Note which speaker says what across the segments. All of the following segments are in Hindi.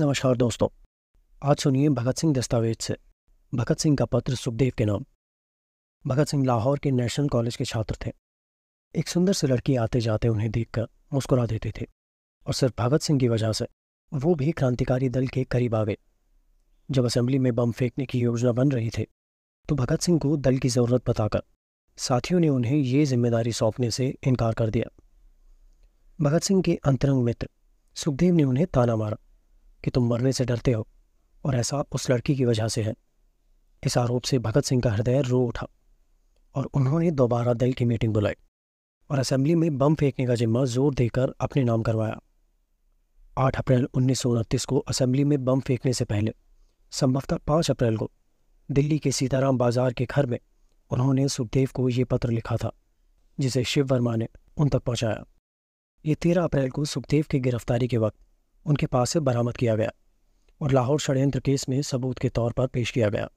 Speaker 1: नमस्कार दोस्तों, आज सुनिए भगत सिंह दस्तावेज़ से। भगत सिंह का पत्र सुखदेव के नाम। भगत सिंह लाहौर के नेशनल कॉलेज के छात्र थे। एक सुंदर सी लड़की आते जाते उन्हें देखकर मुस्कुरा देते थे और सिर्फ़ भगत सिंह की वजह से वो भी क्रांतिकारी दल के करीब आ गए जब असेंबली में बम फेंकने की योजना बन रही थी तो भगत सिंह को दल की ज़रूरत बताकर साथियों ने उन्हें ये ज़िम्मेदारी सौंपने से इनकार कर दिया। भगत सिंह के अंतरंग मित्र सुखदेव ने उन्हें ताना मारा। कि तुम मरने से डरते हो और ऐसा उस लड़की की वजह से है। इस आरोप से भगत सिंह का हृदय रो उठा और उन्होंने दोबारा दल की मीटिंग बुलाई और असेंबली में बम फेंकने का जिम्मा ज़ोर देकर अपने नाम करवाया। आठ अप्रैल उन्नीस सौ उनतीस को असेंबली में बम फेंकने से पहले, संभवतः पाँच अप्रैल को, दिल्ली के सीताराम बाज़ार के घर में उन्होंने सुखदेव को ये पत्र लिखा था, जिसे शिव वर्मा ने उन तक पहुँचाया। ये तेरह अप्रैल को सुखदेव की गिरफ्तारी के वक्त उनके पास से बरामद किया गया और लाहौर षड्यंत्र केस में सबूत के तौर पर पेश किया गया।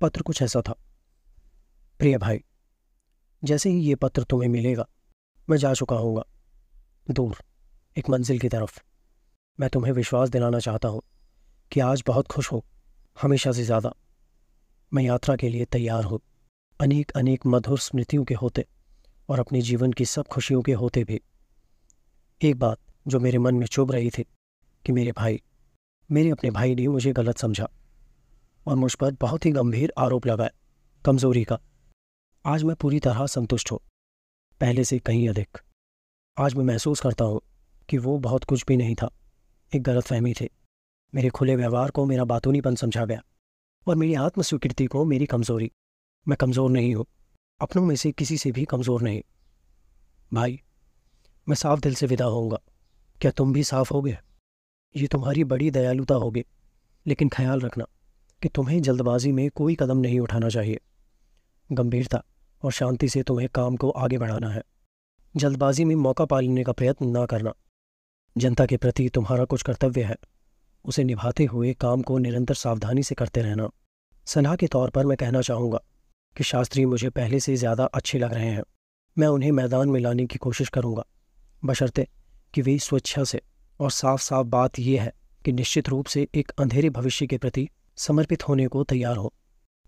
Speaker 1: पत्र कुछ ऐसा था। प्रिय भाई, जैसे ही ये पत्र तुम्हें मिलेगा, मैं जा चुका हूँगा। दूर, एक मंजिल की तरफ़। मैं तुम्हें विश्वास दिलाना चाहता हूँ कि आज बहुत खुश हो, हमेशा से ज़्यादा। मैं यात्रा के लिए तैयार हूँ। अनेक अनेक मधुर स्मृतियों के होते और अपने जीवन की सब खुशियों के होते भी। एक बात जो मेरे मन में चुभ रही थी कि मेरे भाई, मेरे अपने भाई ने मुझे गलत समझा और मुझ पर बहुत ही गंभीर आरोप लगाए कमज़ोरी का। आज मैं पूरी तरह संतुष्ट हूँ। पहले से कहीं अधिक। आज मैं महसूस करता हूँ कि वो बहुत कुछ भी नहीं था। एक गलत फहमी थी। मेरे खुले व्यवहार को मेरा बातूनीपन समझा गया और मेरी आत्मस्वीकृति को मेरी कमज़ोरी। मैं कमज़ोर नहीं हूँ। अपनों में से किसी से भी कमज़ोर नहीं। भाई, मैं साफ़ दिल से विदा होऊँगा। क्या तुम भी साफ़ हो गए? ये तुम्हारी बड़ी दयालुता होगी। लेकिन ख्याल रखना कि तुम्हें जल्दबाजी में कोई कदम नहीं उठाना चाहिए। गंभीरता और शांति से तुम्हें काम को आगे बढ़ाना है। जल्दबाजी में मौका पा लेने का प्रयत्न ना करना। जनता के प्रति तुम्हारा कुछ कर्तव्य है। उसे निभाते हुए काम को निरंतर सावधानी से करते रहना। सलाह के तौर पर मैं कहना चाहूँगा कि शास्त्री मुझे पहले से ज़्यादा अच्छे लग रहे हैं। मैं उन्हें मैदान में लाने की कोशिश करूँगा। बशर्ते कि वे स्वेच्छा से और साफ़ साफ़ बात यह है कि निश्चित रूप से एक अंधेरे भविष्य के प्रति समर्पित होने को तैयार हो।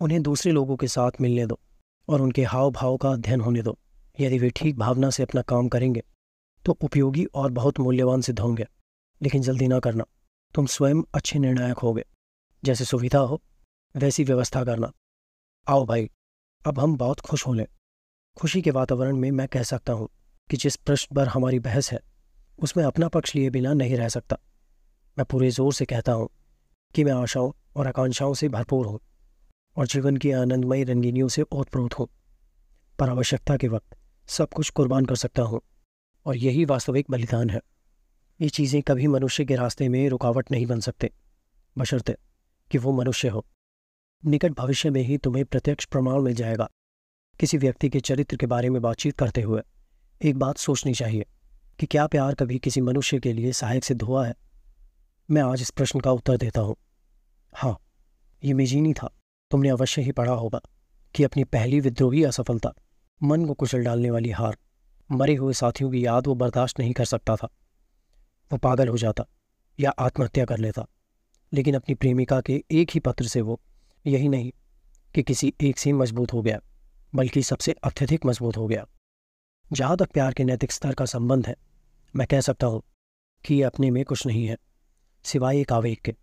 Speaker 1: उन्हें दूसरे लोगों के साथ मिलने दो और उनके हाव भाव का अध्ययन होने दो। यदि वे ठीक भावना से अपना काम करेंगे तो उपयोगी और बहुत मूल्यवान सिद्ध होंगे। लेकिन जल्दी ना करना। तुम स्वयं अच्छे निर्णायक होगे। जैसे सुविधा हो, वैसी व्यवस्था करना। आओ भाई, अब हम बहुत खुश हो लें। खुशी के वातावरण में मैं कह सकता हूँ कि जिस प्रश्न पर हमारी बहस है उसमें अपना पक्ष लिए बिना नहीं रह सकता। मैं पूरे ज़ोर से कहता हूँ कि मैं आशाओं और आकांक्षाओं से भरपूर हूँ और जीवन की आनंदमयी रंगीनियों से ओतप्रोत हूँ। पर आवश्यकता के वक्त सब कुछ कुर्बान कर सकता हूँ और यही वास्तविक बलिदान है। ये चीज़ें कभी मनुष्य के रास्ते में रुकावट नहीं बन सकते। बशर्ते कि वो मनुष्य हो। निकट भविष्य में ही तुम्हें प्रत्यक्ष प्रमाण मिल जाएगा। किसी व्यक्ति के चरित्र के बारे में बातचीत करते हुए एक बात सोचनी चाहिए। कि क्या प्यार कभी किसी मनुष्य के लिए सहायक सिद्ध हुआ है? मैं आज इस प्रश्न का उत्तर देता हूँ। हाँ ये मेजीनी था। तुमने अवश्य ही पढ़ा होगा कि अपनी पहली विद्रोही असफलता, मन को कुचल डालने वाली हार, मरे हुए साथियों की याद वो बर्दाश्त नहीं कर सकता था। वो पागल हो जाता या आत्महत्या कर लेता, लेकिन अपनी प्रेमिका के एक ही पत्र से वो यही नहीं कि किसी एक से मज़बूत हो गया, बल्कि सबसे अत्यधिक मज़बूत हो गया। जहाँ तक प्यार के नैतिक स्तर का संबंध है मैं कह सकता हूँ कि अपने में कुछ नहीं है, सिवाय एक आवेग के।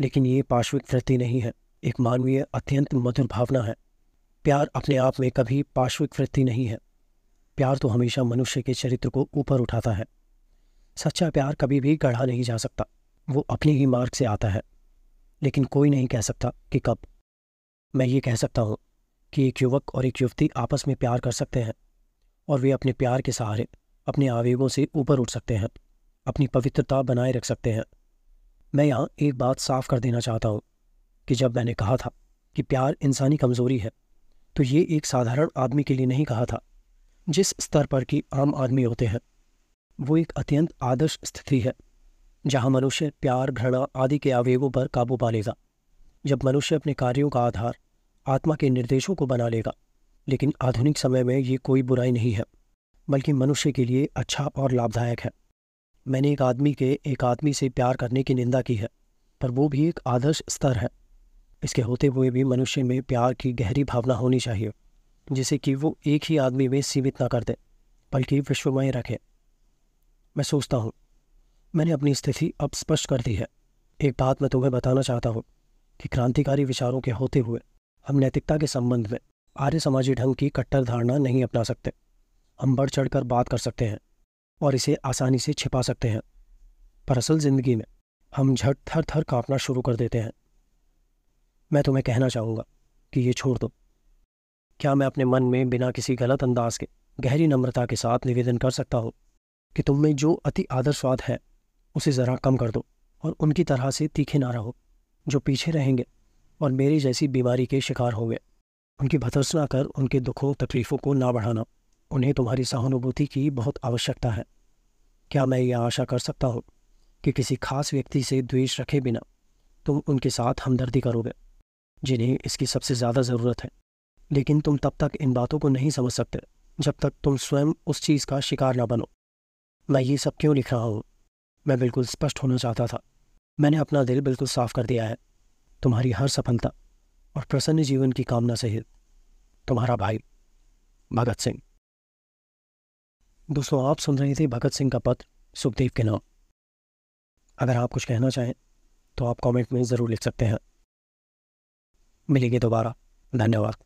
Speaker 1: लेकिन ये पार्श्विक वृत्ति नहीं है, एक मानवीय अत्यंत मधुर भावना है। प्यार अपने आप में कभी पार्श्विक वृत्ति नहीं है। प्यार तो हमेशा मनुष्य के चरित्र को ऊपर उठाता है। सच्चा प्यार कभी भी गढ़ा नहीं जा सकता, वो अपने ही मार्ग से आता है। लेकिन कोई नहीं कह सकता कि कब। मैं ये कह सकता हूँ कि एक युवक और एक युवती आपस में प्यार कर सकते हैं, और वे अपने प्यार के सहारे अपने आवेगों से ऊपर उठ सकते हैं, अपनी पवित्रता बनाए रख सकते हैं। मैं यहाँ एक बात साफ़ कर देना चाहता हूँ कि जब मैंने कहा था कि प्यार इंसानी कमज़ोरी है तो ये एक साधारण आदमी के लिए नहीं कहा था। जिस स्तर पर कि आम आदमी होते हैं, वो एक अत्यंत आदर्श स्थिति है, जहाँ मनुष्य प्यार, घृणा आदि के आवेगों पर काबू पा लेगा। जब मनुष्य अपने कार्यों का आधार, आत्मा के निर्देशों को बना लेगा, लेकिन आधुनिक समय में ये कोई बुराई नहीं है। बल्कि मनुष्य के लिए अच्छा और लाभदायक है। मैंने एक आदमी के एक आदमी से प्यार करने की निंदा की है, पर वो भी एक आदर्श स्तर है। इसके होते हुए भी मनुष्य में प्यार की गहरी भावना होनी चाहिए, जिसे कि वो एक ही आदमी में सीमित ना कर दे, बल्कि विश्वमय रखे। मैं सोचता हूँ, मैंने अपनी स्थिति अब स्पष्ट कर दी है। एक बात मैं तुम्हें बताना चाहता हूँ कि क्रांतिकारी विचारों के होते हुए हम नैतिकता के संबंध में आर्य समाजी ढंग की कट्टर धारणा नहीं अपना सकते। हम बढ़ चढ़ कर बात कर सकते हैं और इसे आसानी से छिपा सकते हैं। पर असल ज़िंदगी में हम झट थर थर कांपना शुरू कर देते हैं। मैं तुम्हें कहना चाहूँगा कि ये छोड़ दो। क्या मैं अपने मन में बिना किसी गलत अंदाज के, गहरी नम्रता के साथ निवेदन कर सकता हूँ कि तुम में जो अति आदर्शवाद है, उसे ज़रा कम कर दो और उनकी तरह से तीखे ना रहो, जो पीछे रहेंगे और मेरी जैसी बीमारी के शिकार होंगे। उनकी भतर्सना कर उनके दुखों, तकलीफ़ों को ना बढ़ाना। उन्हें तुम्हारी सहानुभूति की बहुत आवश्यकता है। क्या मैं ये आशा कर सकता हूँ कि किसी खास व्यक्ति से द्वेष रखे बिना तुम उनके साथ हमदर्दी करोगे, जिन्हें इसकी सबसे ज़्यादा ज़रूरत है? लेकिन तुम तब तक इन बातों को नहीं समझ सकते, जब तक तुम स्वयं उस चीज़ का शिकार ना बनो। मैं ये सब क्यों लिख रहा हूँ? मैं बिल्कुल स्पष्ट होना चाहता था। मैंने अपना दिल बिल्कुल साफ़ कर दिया है। तुम्हारी हर सफलता और प्रसन्न जीवन की कामना सहित तुम्हारा भाई, भगत सिंह। दोस्तों, आप सुन रहे थे भगत सिंह का पत्र सुखदेव के नाम। अगर आप कुछ कहना चाहें तो आप कमेंट में ज़रूर लिख सकते हैं। मिलेंगे दोबारा। धन्यवाद।